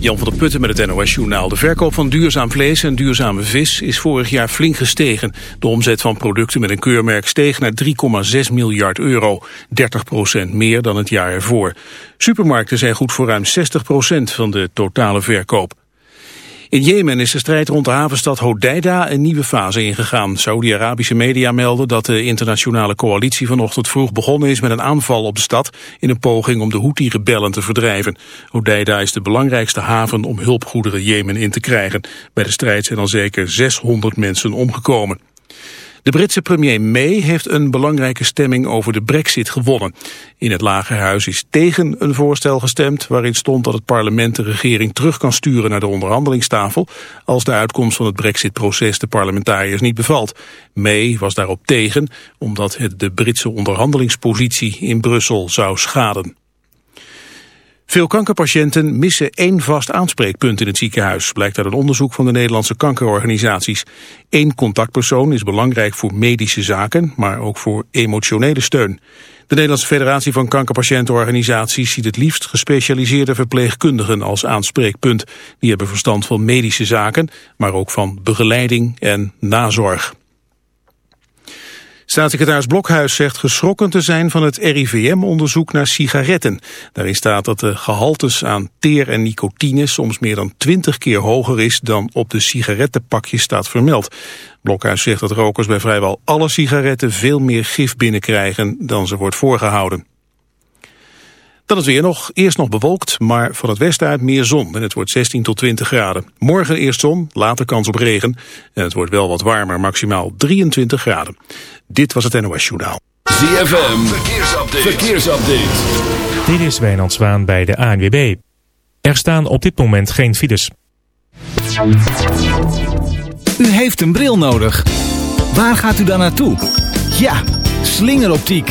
Jan van der Putten met het NOS-journaal. De verkoop van duurzaam vlees en duurzame vis is vorig jaar flink gestegen. De omzet van producten met een keurmerk steeg naar 3,6 miljard euro. 30 procent meer dan het jaar ervoor. Supermarkten zijn goed voor ruim 60 procent van de totale verkoop. In Jemen is de strijd rond de havenstad Hodeida een nieuwe fase ingegaan. Saudi-Arabische media melden dat de internationale coalitie vanochtend vroeg begonnen is met een aanval op de stad in een poging om de Houthi-rebellen te verdrijven. Hodeida is de belangrijkste haven om hulpgoederen Jemen in te krijgen. Bij de strijd zijn al zeker 600 mensen omgekomen. De Britse premier May heeft een belangrijke stemming over de brexit gewonnen. In het Lagerhuis is tegen een voorstel gestemd waarin stond dat het parlement de regering terug kan sturen naar de onderhandelingstafel als de uitkomst van het brexitproces de parlementariërs niet bevalt. May was daarop tegen omdat het de Britse onderhandelingspositie in Brussel zou schaden. Veel kankerpatiënten missen één vast aanspreekpunt in het ziekenhuis, blijkt uit een onderzoek van de Nederlandse kankerorganisaties. Eén contactpersoon is belangrijk voor medische zaken, maar ook voor emotionele steun. De Nederlandse Federatie van Kankerpatiëntenorganisaties ziet het liefst gespecialiseerde verpleegkundigen als aanspreekpunt. Die hebben verstand van medische zaken, maar ook van begeleiding en nazorg. Staatssecretaris Blokhuis zegt geschrokken te zijn van het RIVM-onderzoek naar sigaretten. Daarin staat dat de gehaltes aan teer en nicotine soms meer dan twintig keer hoger is dan op de sigarettenpakjes staat vermeld. Blokhuis zegt dat rokers bij vrijwel alle sigaretten veel meer gif binnenkrijgen dan ze wordt voorgehouden. Dan is weer nog, eerst nog bewolkt, maar van het westen uit meer zon. En het wordt 16 tot 20 graden. Morgen eerst zon, later kans op regen. En het wordt wel wat warmer, maximaal 23 graden. Dit was het NOS Journaal. ZFM, verkeersupdate. verkeersupdate. Dit is Wijnand Zwaan bij de ANWB. Er staan op dit moment geen files. U heeft een bril nodig. Waar gaat u dan naartoe? Ja, slingeroptiek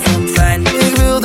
fijn. Ik wil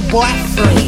black free.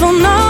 Vanaf mijn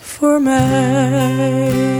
Voor mij.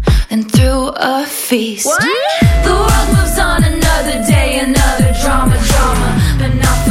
and threw a feast. The world moves on another day, another drama, drama. But not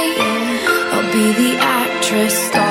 Be the actress starring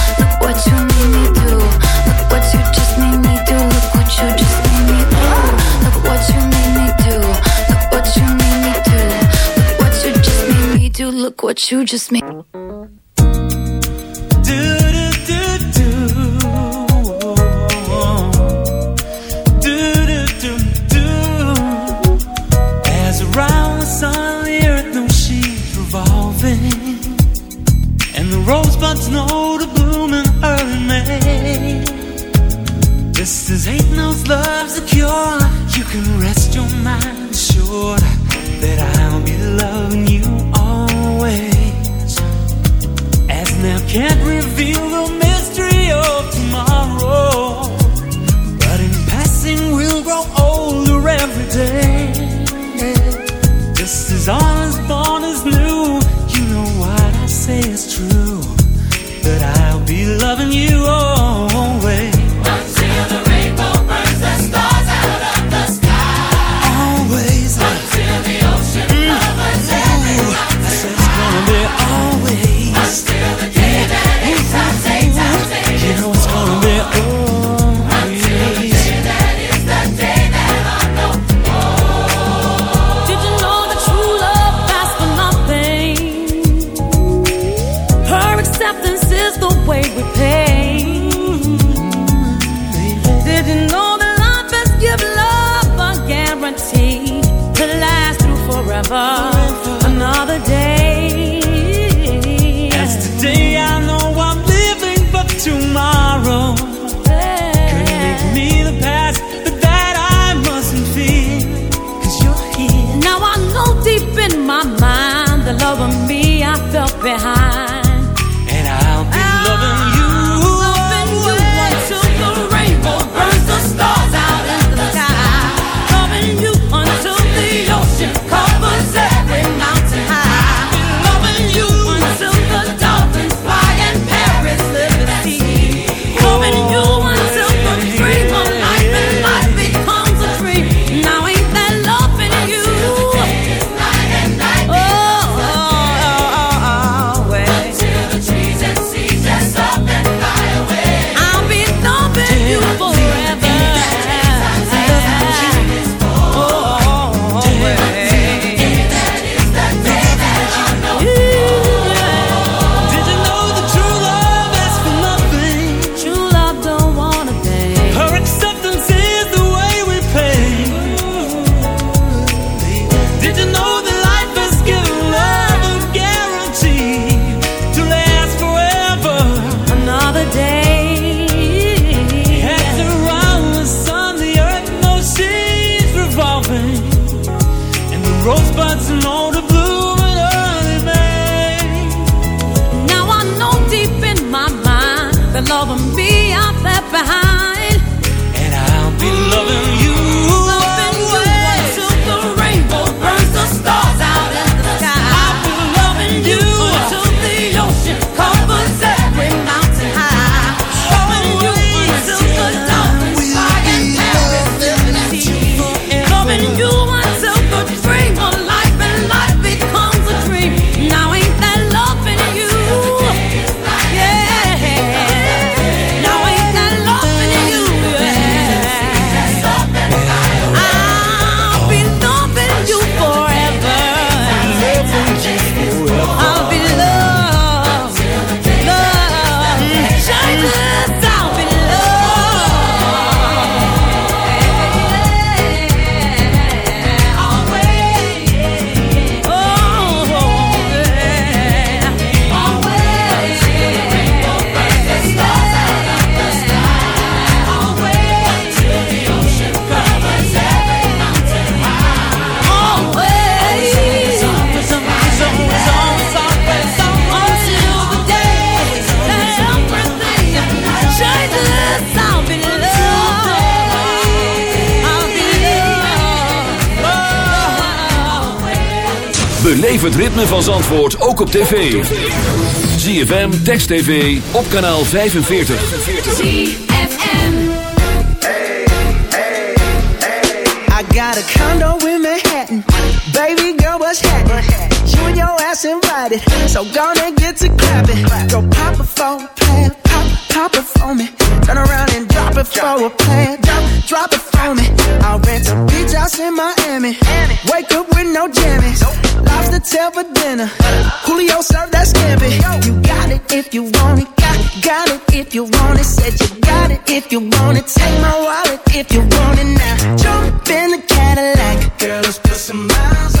What you just made. Way we pay. Did you know that life love a guarantee to last through forever? Another day. As today I know I'm living for tomorrow. Could make me the past, but that I mustn't fear. Cause you're here. Now I know deep in my mind the love of me I felt behind. op tv. ZFM, Text TV, op kanaal 45. ZFM. Hey. I got a condo in Manhattan. Baby girl, what's happening? You and your ass invited. So gonna get to clapping. Go pop a phone pop, pop a for me. Turn around and drop it for if you want it. Said you got it if you want it. Take my wallet if you want it now. Jump in the Cadillac, girl, let's put some miles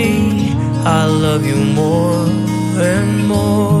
I love you more and more.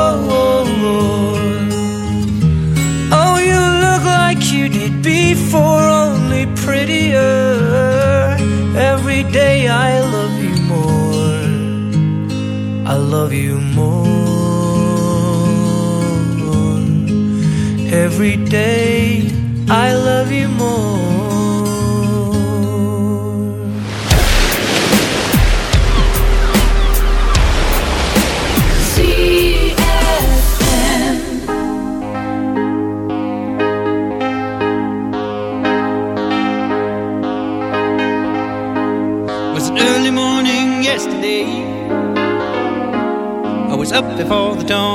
every day I love you more. CFM. Was an early morning yesterday. I was up before the dawn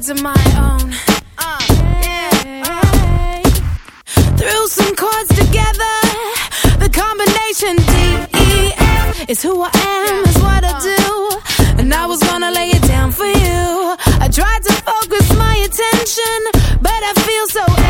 words of my own. Threw some chords together. The combination D E F is who I am, is what I do. And I was gonna lay it down for you. I tried to focus my attention, but I feel so.